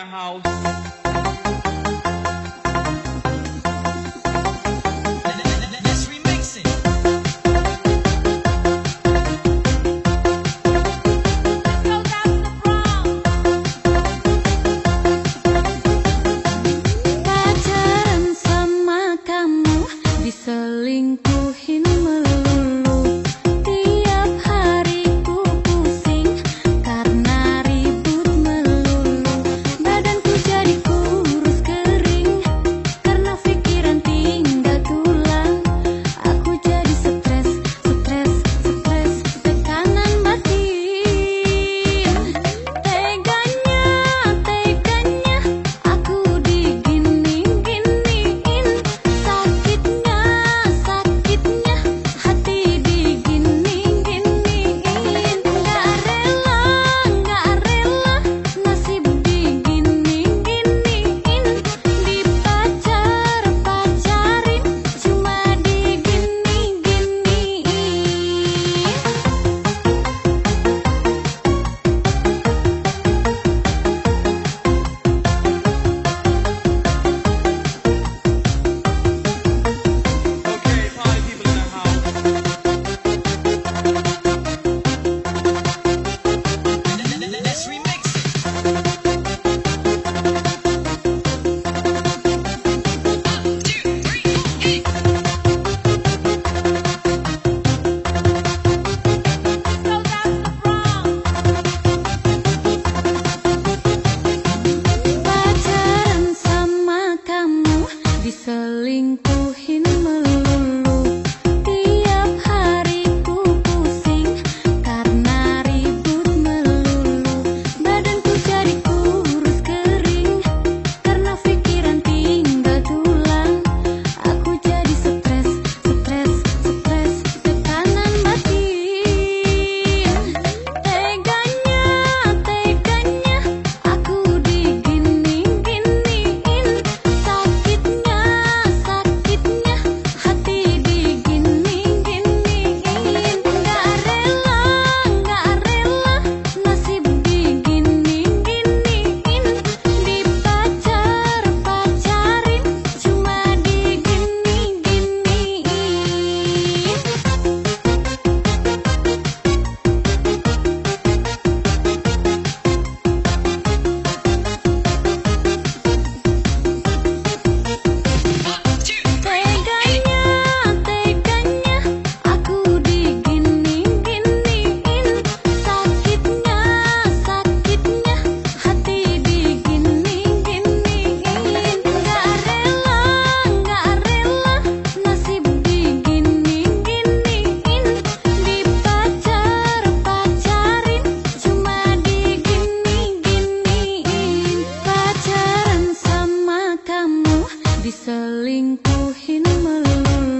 the house. diselingkuhin. Selingkuhin melulu.